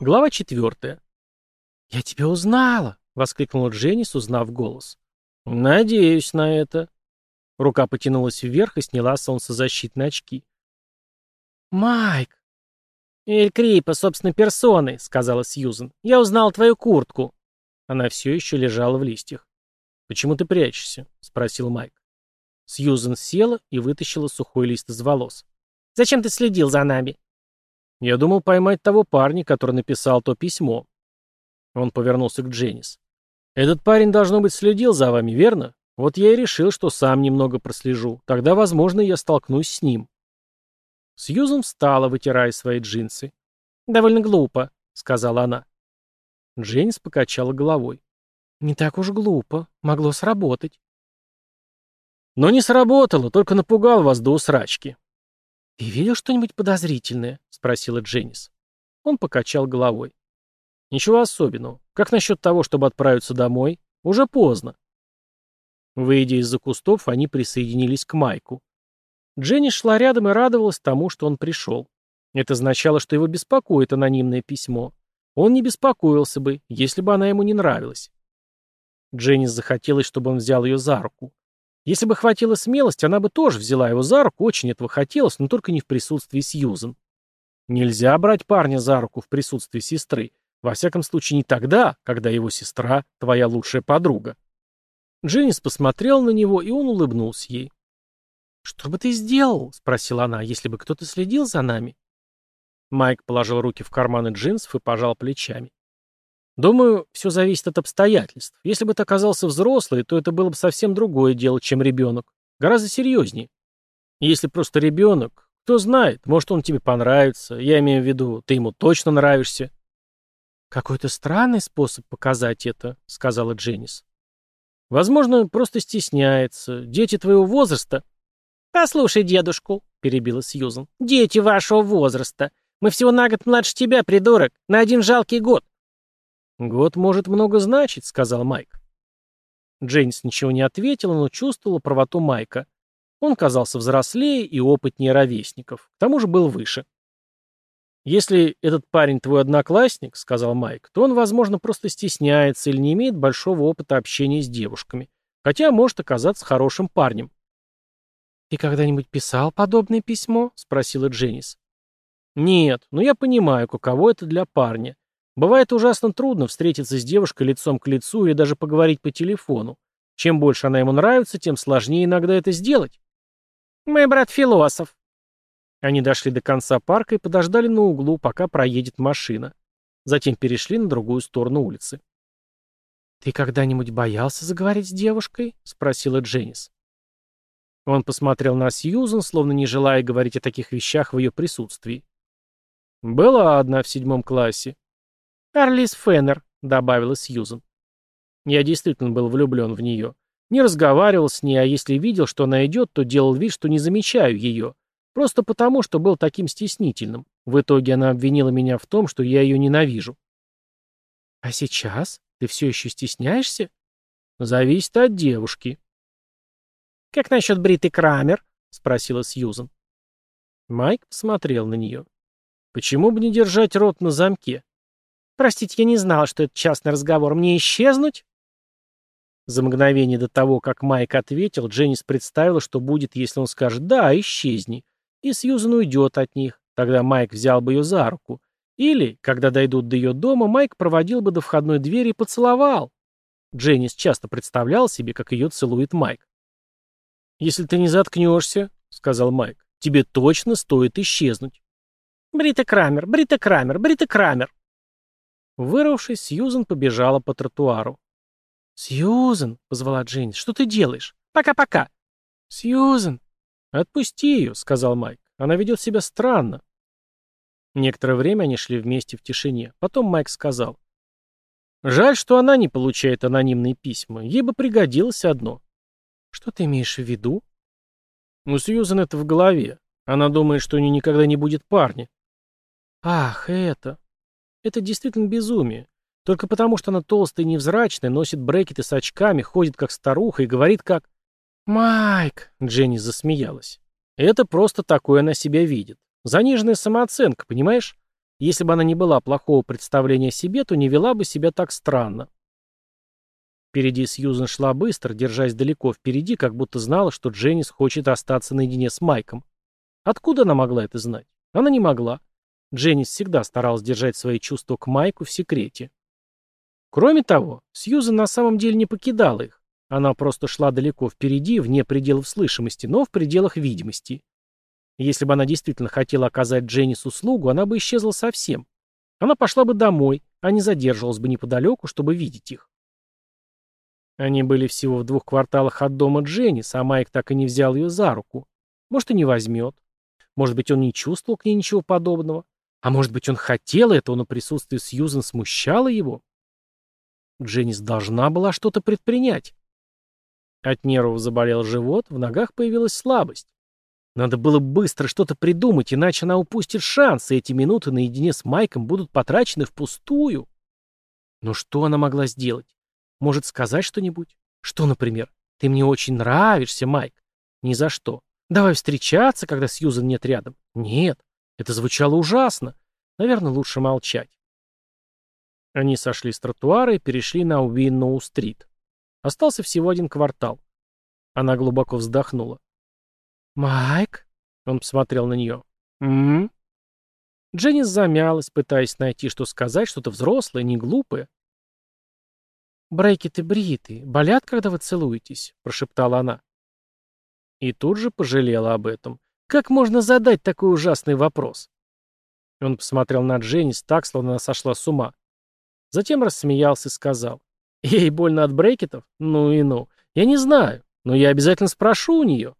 Глава четвертая. «Я тебя узнала!» — воскликнула Дженнис, узнав голос. «Надеюсь на это». Рука потянулась вверх и сняла солнцезащитные очки. «Майк!» «Эль Крипа, собственной персоной», — сказала Сьюзен. «Я узнал твою куртку». Она все еще лежала в листьях. «Почему ты прячешься?» — спросил Майк. Сьюзен села и вытащила сухой лист из волос. «Зачем ты следил за нами?» Я думал поймать того парня, который написал то письмо. Он повернулся к Дженнис. Этот парень, должно быть, следил за вами, верно? Вот я и решил, что сам немного прослежу. Тогда, возможно, я столкнусь с ним. Сьюзан встала, вытирая свои джинсы. «Довольно глупо», — сказала она. Дженнис покачала головой. «Не так уж глупо. Могло сработать». «Но не сработало, только напугал вас до усрачки. «Ты видел что-нибудь подозрительное?» — спросила Дженнис. Он покачал головой. «Ничего особенного. Как насчет того, чтобы отправиться домой? Уже поздно». Выйдя из-за кустов, они присоединились к Майку. Дженнис шла рядом и радовалась тому, что он пришел. Это означало, что его беспокоит анонимное письмо. Он не беспокоился бы, если бы она ему не нравилась. Дженнис захотелось, чтобы он взял ее за руку. Если бы хватило смелости, она бы тоже взяла его за руку, очень этого хотелось, но только не в присутствии Сьюзен. Нельзя брать парня за руку в присутствии сестры, во всяком случае не тогда, когда его сестра — твоя лучшая подруга. Дженнис посмотрел на него, и он улыбнулся ей. «Что бы ты сделал?» — спросила она, — «если бы кто-то следил за нами?» Майк положил руки в карманы джинсов и пожал плечами. Думаю, все зависит от обстоятельств. Если бы ты оказался взрослый, то это было бы совсем другое дело, чем ребенок. Гораздо серьезнее. Если просто ребенок, кто знает, может он тебе понравится. Я имею в виду, ты ему точно нравишься. Какой-то странный способ показать это, сказала Дженнис. Возможно, просто стесняется. Дети твоего возраста... Послушай дедушку, перебила Сьюзан. Дети вашего возраста. Мы всего на год младше тебя, придурок. На один жалкий год. «Год может много значить», — сказал Майк. Дженнис ничего не ответила, но чувствовала правоту Майка. Он казался взрослее и опытнее ровесников. К тому же был выше. «Если этот парень твой одноклассник», — сказал Майк, «то он, возможно, просто стесняется или не имеет большого опыта общения с девушками, хотя может оказаться хорошим парнем». «Ты когда-нибудь писал подобное письмо?» — спросила Дженнис. «Нет, но я понимаю, каково это для парня. Бывает ужасно трудно встретиться с девушкой лицом к лицу или даже поговорить по телефону. Чем больше она ему нравится, тем сложнее иногда это сделать. «Мой брат философ». Они дошли до конца парка и подождали на углу, пока проедет машина. Затем перешли на другую сторону улицы. «Ты когда-нибудь боялся заговорить с девушкой?» — спросила Дженнис. Он посмотрел на Сьюзен, словно не желая говорить о таких вещах в ее присутствии. «Была одна в седьмом классе. «Арлис Феннер», — добавила Сьюзен. Я действительно был влюблен в нее. Не разговаривал с ней, а если видел, что она идет, то делал вид, что не замечаю ее. Просто потому, что был таким стеснительным. В итоге она обвинила меня в том, что я ее ненавижу. «А сейчас? Ты все еще стесняешься?» «Зависит от девушки». «Как насчет Бриты Крамер?» — спросила Сьюзен. Майк посмотрел на нее. «Почему бы не держать рот на замке? Простите, я не знала, что это частный разговор. Мне исчезнуть? За мгновение до того, как Майк ответил, Дженнис представила, что будет, если он скажет «да, исчезни», и Сьюзан уйдет от них. Тогда Майк взял бы ее за руку. Или, когда дойдут до ее дома, Майк проводил бы до входной двери и поцеловал. Дженнис часто представлял себе, как ее целует Майк. «Если ты не заткнешься», — сказал Майк, — «тебе точно стоит исчезнуть». «Брита Крамер, Брита Крамер, Брита Крамер», Вырвавшись, Сьюзен побежала по тротуару. «Сьюзен!» — позвала Джейн. «Что ты делаешь? Пока-пока!» «Сьюзен!» «Отпусти ее!» — сказал Майк. «Она ведет себя странно». Некоторое время они шли вместе в тишине. Потом Майк сказал. «Жаль, что она не получает анонимные письма. Ей бы пригодилось одно». «Что ты имеешь в виду?» «У Сьюзен это в голове. Она думает, что у нее никогда не будет парня». «Ах, это...» Это действительно безумие. Только потому, что она толстая и невзрачная, носит брекеты с очками, ходит как старуха и говорит как... «Майк!» — Дженни засмеялась. Это просто такое она себя видит. Заниженная самооценка, понимаешь? Если бы она не была плохого представления о себе, то не вела бы себя так странно. Впереди Сьюзен шла быстро, держась далеко впереди, как будто знала, что Дженнис хочет остаться наедине с Майком. Откуда она могла это знать? Она не могла. Дженнис всегда старалась держать свои чувства к Майку в секрете. Кроме того, Сьюзен на самом деле не покидала их. Она просто шла далеко впереди, вне пределов слышимости, но в пределах видимости. Если бы она действительно хотела оказать Дженнис услугу, она бы исчезла совсем. Она пошла бы домой, а не задерживалась бы неподалеку, чтобы видеть их. Они были всего в двух кварталах от дома Дженнис, а Майк так и не взял ее за руку. Может, и не возьмет. Может быть, он не чувствовал к ней ничего подобного. А может быть, он хотел этого, но присутствие Сьюзен смущало его. Дженнис должна была что-то предпринять. От нервов заболел живот, в ногах появилась слабость. Надо было быстро что-то придумать, иначе она упустит шанс, и эти минуты наедине с Майком будут потрачены впустую. Но что она могла сделать? Может, сказать что-нибудь? Что, например? Ты мне очень нравишься, Майк. Ни за что. Давай встречаться, когда Сьюзан нет рядом. Нет. Это звучало ужасно. Наверное, лучше молчать. Они сошли с тротуара и перешли на Уинноу-стрит. Остался всего один квартал. Она глубоко вздохнула. «Майк?» Он посмотрел на нее. «М-м-м?» Дженнис замялась, пытаясь найти, что сказать, что-то взрослое, не глупое. «Брекеты бриты, болят, когда вы целуетесь?» — прошептала она. И тут же пожалела об этом. Как можно задать такой ужасный вопрос? Он посмотрел на Дженнис так, словно она сошла с ума. Затем рассмеялся и сказал. «Ей больно от брекетов? Ну и ну. Я не знаю, но я обязательно спрошу у нее».